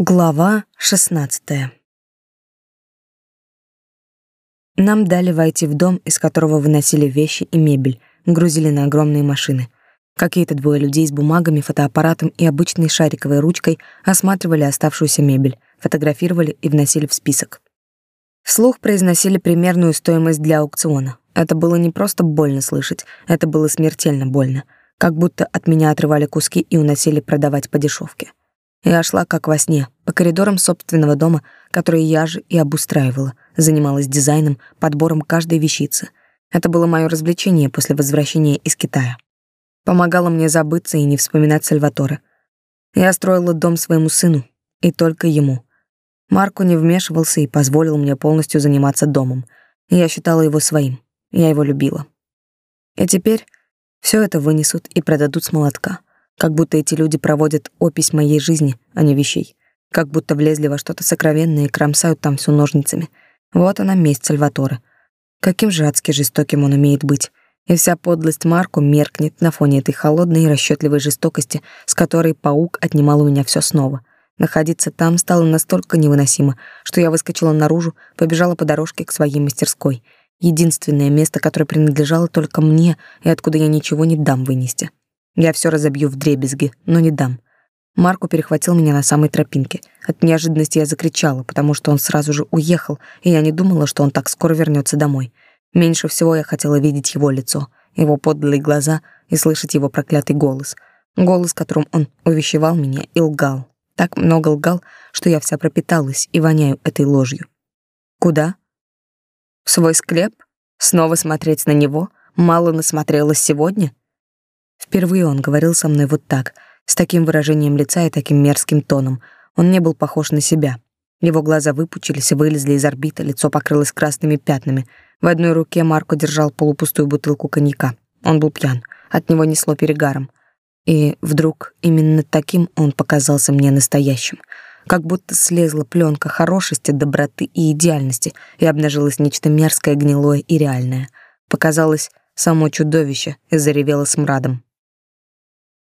Глава шестнадцатая. Нам дали войти в дом, из которого выносили вещи и мебель, грузили на огромные машины. Какие-то двое людей с бумагами, фотоаппаратом и обычной шариковой ручкой осматривали оставшуюся мебель, фотографировали и вносили в список. Вслух произносили примерную стоимость для аукциона. Это было не просто больно слышать, это было смертельно больно, как будто от меня отрывали куски и уносили продавать по дешевке. Я шла как во сне, по коридорам собственного дома, который я же и обустраивала, занималась дизайном, подбором каждой вещицы. Это было мое развлечение после возвращения из Китая. Помогало мне забыться и не вспоминать Сальватора. Я строила дом своему сыну, и только ему. Марко не вмешивался и позволил мне полностью заниматься домом. Я считала его своим, я его любила. И теперь все это вынесут и продадут с молотка. Как будто эти люди проводят опись моей жизни, а не вещей. Как будто влезли во что-то сокровенное и кромсают там всё ножницами. Вот она месть Сальватора. Каким же адски жестоким он умеет быть. И вся подлость Марку меркнет на фоне этой холодной и расчётливой жестокости, с которой паук отнимал у меня всё снова. Находиться там стало настолько невыносимо, что я выскочила наружу, побежала по дорожке к своей мастерской. Единственное место, которое принадлежало только мне и откуда я ничего не дам вынести. Я все разобью в дребезги, но не дам. Марко перехватил меня на самой тропинке. От неожиданности я закричала, потому что он сразу же уехал, и я не думала, что он так скоро вернется домой. Меньше всего я хотела видеть его лицо, его подлые глаза и слышать его проклятый голос. Голос, которым он увещевал меня и лгал. Так много лгал, что я вся пропиталась и воняю этой ложью. Куда? В свой склеп? Снова смотреть на него? Мало насмотрелась сегодня? Впервые он говорил со мной вот так, с таким выражением лица и таким мерзким тоном. Он не был похож на себя. Его глаза выпучились и вылезли из орбиты, лицо покрылось красными пятнами. В одной руке Марко держал полупустую бутылку коньяка. Он был пьян, от него несло перегаром. И вдруг именно таким он показался мне настоящим. Как будто слезла пленка хорошести, доброты и идеальности, и обнажилось нечто мерзкое, гнилое и реальное. Показалось само чудовище и заревело смрадом.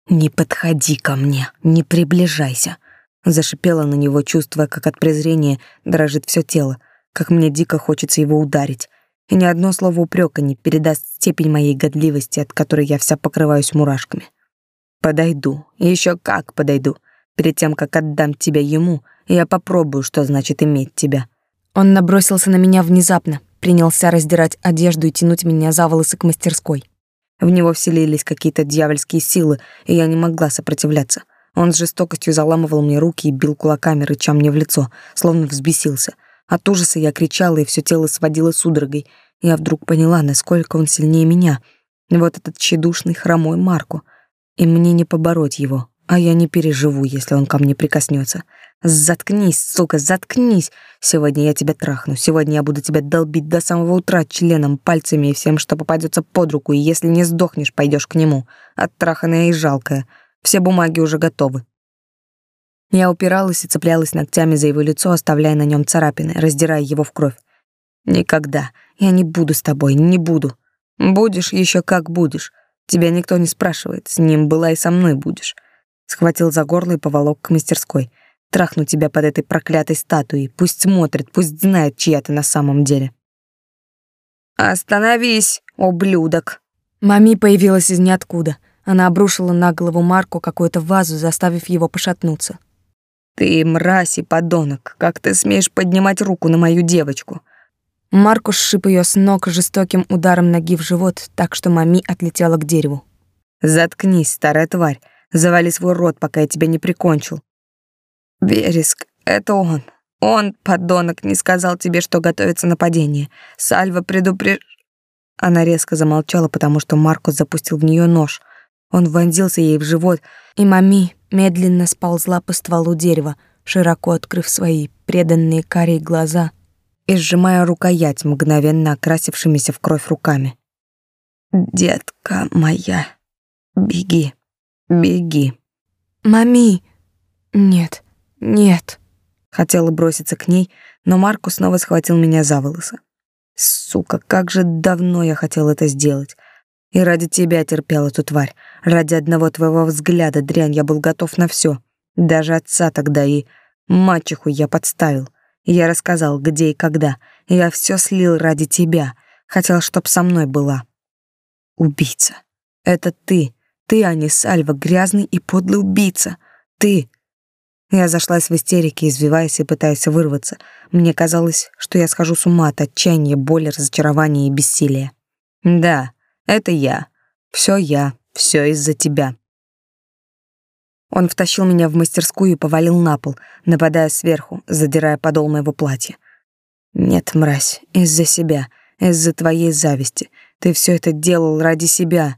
«Не подходи ко мне, не приближайся», — зашипела на него, чувствуя, как от презрения дрожит все тело, как мне дико хочется его ударить. И ни одно слово упрека не передаст степень моей годливости, от которой я вся покрываюсь мурашками. «Подойду, еще как подойду. Перед тем, как отдам тебя ему, я попробую, что значит иметь тебя». Он набросился на меня внезапно, принялся раздирать одежду и тянуть меня за волосы к мастерской. В него вселились какие-то дьявольские силы, и я не могла сопротивляться. Он с жестокостью заламывал мне руки и бил кулаками, рыча мне в лицо, словно взбесился. От ужаса я кричала, и все тело сводило судорогой. Я вдруг поняла, насколько он сильнее меня. Вот этот тщедушный хромой Марку. И мне не побороть его, а я не переживу, если он ко мне прикоснется. Заткнись, сука, заткнись. Сегодня я тебя трахну. Сегодня я буду тебя долбить до самого утра членом, пальцами и всем, что попадется под руку. И если не сдохнешь, пойдешь к нему. Оттраханная и жалкая. Все бумаги уже готовы. Я упиралась и цеплялась ногтями за его лицо, оставляя на нем царапины, раздирая его в кровь. Никогда. Я не буду с тобой, не буду. Будешь еще как будешь. Тебя никто не спрашивает. С ним была и со мной будешь. Схватил за горло и поволок к мастерской. Трахну тебя под этой проклятой статуей. Пусть смотрит, пусть знает, чья ты на самом деле. «Остановись, ублюдок!» Мами появилась из ниоткуда. Она обрушила на голову Марку какую-то вазу, заставив его пошатнуться. «Ты мразь и подонок! Как ты смеешь поднимать руку на мою девочку?» Маркус сшиб ее с ног жестоким ударом ноги в живот, так что Мами отлетела к дереву. «Заткнись, старая тварь! Завали свой рот, пока я тебя не прикончил!» Вереск, это он. Он, подонок, не сказал тебе, что готовится нападение. Сальва предупреж... Она резко замолчала, потому что Маркус запустил в нее нож. Он вонзился ей в живот, и Мами медленно сползла по стволу дерева, широко открыв свои преданные карие глаза и сжимая рукоять, мгновенно окрасившимися в кровь руками. «Детка моя, беги, беги». «Мами!» «Нет». «Нет». Хотела броситься к ней, но Марко снова схватил меня за волосы. «Сука, как же давно я хотел это сделать. И ради тебя терпел эту тварь. Ради одного твоего взгляда, дрянь, я был готов на все. Даже отца тогда и... Мачеху я подставил. Я рассказал, где и когда. Я все слил ради тебя. Хотел, чтоб со мной была. Убийца. Это ты. Ты, а не Сальва, грязный и подлый убийца. Ты. Я зашлась в истерике, извиваясь и пытаясь вырваться. Мне казалось, что я схожу с ума от отчаяния, боли, разочарования и бессилия. Да, это я. Все я. Все из-за тебя. Он втащил меня в мастерскую и повалил на пол, нападая сверху, задирая подол моего платья. «Нет, мразь, из-за себя, из-за твоей зависти. Ты все это делал ради себя».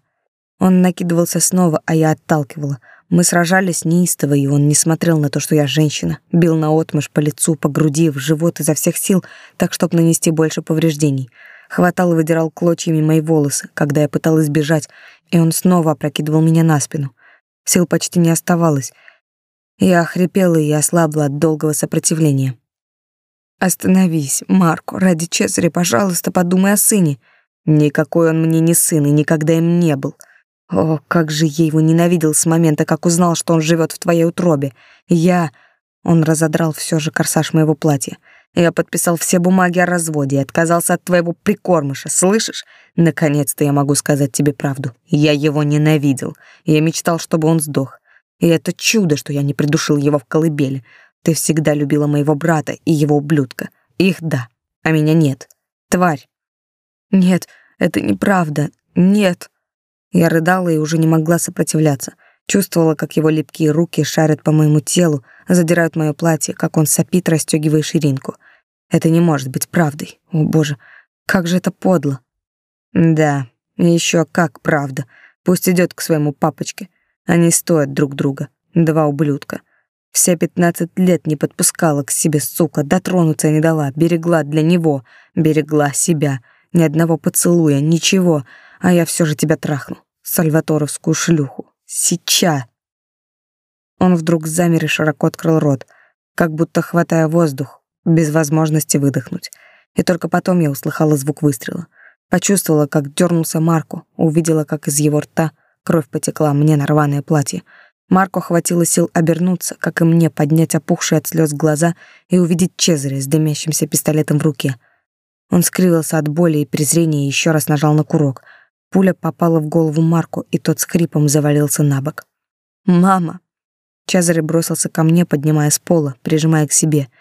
Он накидывался снова, а я отталкивала. Мы сражались неистово, и он не смотрел на то, что я женщина. Бил наотмашь по лицу, по груди, в живот изо всех сил, так, чтобы нанести больше повреждений. Хватал и выдирал клочьями мои волосы, когда я пыталась бежать, и он снова опрокидывал меня на спину. Сил почти не оставалось. Я охрипела и ослабла от долгого сопротивления. «Остановись, Марко, ради Чезаря, пожалуйста, подумай о сыне. Никакой он мне не сын и никогда им не был. О, как же я его ненавидел с момента, как узнал, что он живет в твоей утробе. Я...» Он разодрал все же корсаж моего платья. Я подписал все бумаги о разводе и отказался от твоего прикормыша, слышишь? Наконец-то я могу сказать тебе правду. Я его ненавидел. Я мечтал, чтобы он сдох. И это чудо, что я не придушил его в колыбели. Ты всегда любила моего брата и его ублюдка. Их да, а меня нет. Тварь. Нет, это неправда. Нет. Я рыдала и уже не могла сопротивляться. Чувствовала, как его липкие руки шарят по моему телу, задирают мое платье, как он сопит, расстегивая ширинку. Это не может быть правдой. О, боже, как же это подло. Да, еще как правда. Пусть идет к своему папочке. Они стоят друг друга. Два ублюдка. Все пятнадцать лет не подпускала к себе, сука, дотронуться не дала, берегла для него, берегла себя. Ни одного поцелуя, ничего, а я все же тебя трахну. Сальваторовскую шлюху. Сейчас. Он вдруг замер и широко открыл рот, как будто хватая воздух, без возможности выдохнуть. И только потом я услыхала звук выстрела. Почувствовала, как дернулся Марко, увидела, как из его рта кровь потекла мне на рваное платье. Марко хватило сил обернуться, как и мне поднять опухшие от слез глаза и увидеть Чезаря с дымящимся пистолетом в руке. Он скривился от боли и презрения и еще раз нажал на курок. Пуля попала в голову Марку, и тот с хрипом завалился на бок. «Мама!» Чезарь бросился ко мне, поднимая с пола, прижимая к себе —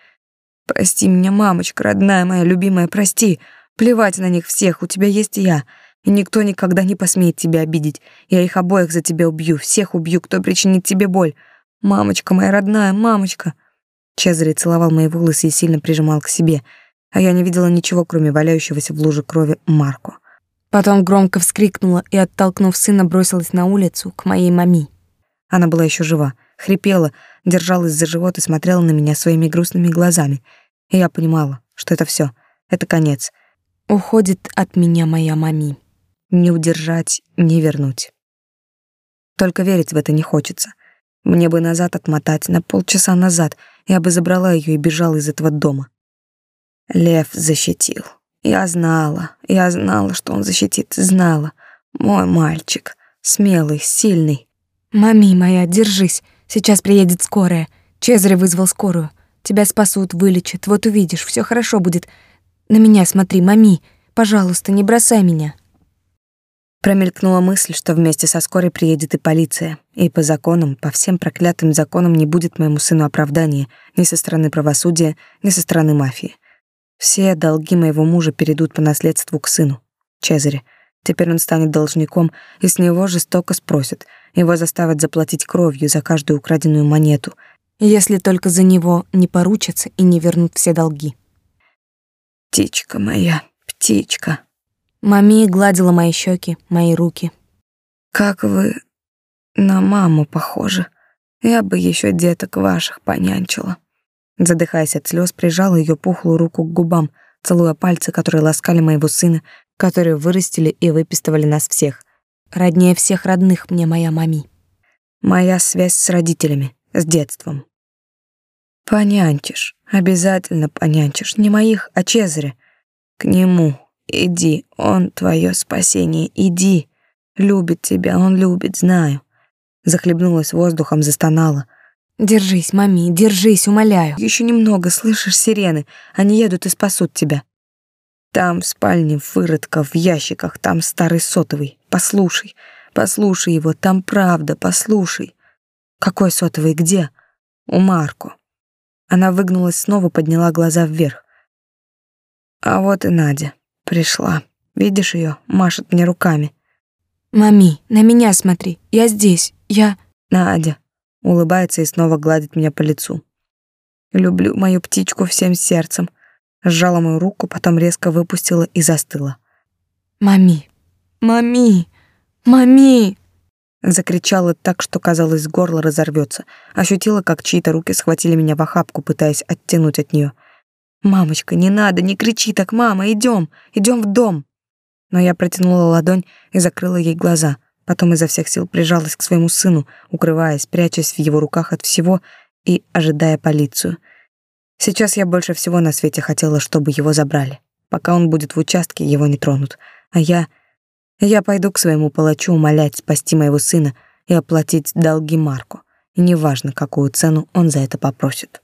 Прости меня, мамочка, родная моя любимая, прости. Плевать на них всех, у тебя есть я. И никто никогда не посмеет тебя обидеть. Я их обоих за тебя убью, всех убью, кто причинит тебе боль. Мамочка моя родная, мамочка. Чезаре целовал мои волосы и сильно прижимал к себе, а я не видела ничего, кроме валяющегося в луже крови Марко. Потом громко вскрикнула и, оттолкнув сына, бросилась на улицу к моей маме. Она была еще жива, хрипела, держалась за живот и смотрела на меня своими грустными глазами. И я понимала, что это все, это конец. Уходит от меня моя мами. Не удержать, не вернуть. Только верить в это не хочется. Мне бы назад отмотать, на полчаса назад. Я бы забрала ее и бежала из этого дома. Лев защитил. Я знала, я знала, что он защитит, знала. Мой мальчик, смелый, сильный. «Мами моя, держись, сейчас приедет скорая. Чезарь вызвал скорую. Тебя спасут, вылечат, вот увидишь, все хорошо будет. На меня смотри, мами, пожалуйста, не бросай меня». Промелькнула мысль, что вместе со скорой приедет и полиция, и по законам, по всем проклятым законам не будет моему сыну оправдания ни со стороны правосудия, ни со стороны мафии. Все долги моего мужа перейдут по наследству к сыну, Чезаре. Теперь он станет должником, и с него жестоко спросят — его заставят заплатить кровью за каждую украденную монету, если только за него не поручатся и не вернут все долги. «Птичка моя, птичка!» Мами гладила мои щеки, мои руки. «Как вы на маму похожи. Я бы еще деток ваших понянчила». Задыхаясь от слез, прижала ее пухлую руку к губам, целуя пальцы, которые ласкали моего сына, которые вырастили и выпистывали нас всех — Роднее всех родных мне моя мами. Моя связь с родителями, с детством. Понянчишь, обязательно понянчишь. Не моих, а Чезаря. К нему иди, он твое спасение, иди. Любит тебя, он любит, знаю. Захлебнулась воздухом, застонала. Держись, мами, держись, умоляю. Еще немного, слышишь сирены? Они едут и спасут тебя. Там в спальне выродка в ящиках, там старый сотовый. Послушай, послушай его, там правда, послушай. Какой сотовый, где? У Марку. Она выгнулась снова, подняла глаза вверх. А вот и Надя пришла. Видишь ее, машет мне руками. Мами, на меня смотри. Я здесь. Я Надя улыбается и снова гладит меня по лицу. Люблю мою птичку всем сердцем. Сжала мою руку, потом резко выпустила и застыла. Мами. Мами. Мами. Закричала так, что казалось, горло разорвется. Ощутила, как чьи-то руки схватили меня в охапку, пытаясь оттянуть от нее. Мамочка, не надо, не кричи так, мама, идем, идем в дом. Но я протянула ладонь и закрыла ей глаза. Потом изо всех сил прижалась к своему сыну, укрываясь, прячась в его руках от всего и ожидая полицию. Сейчас я больше всего на свете хотела, чтобы его забрали. Пока он будет в участке, его не тронут. А я... Я пойду к своему палачу умолять спасти моего сына и оплатить долги Марку. И неважно, какую цену он за это попросит.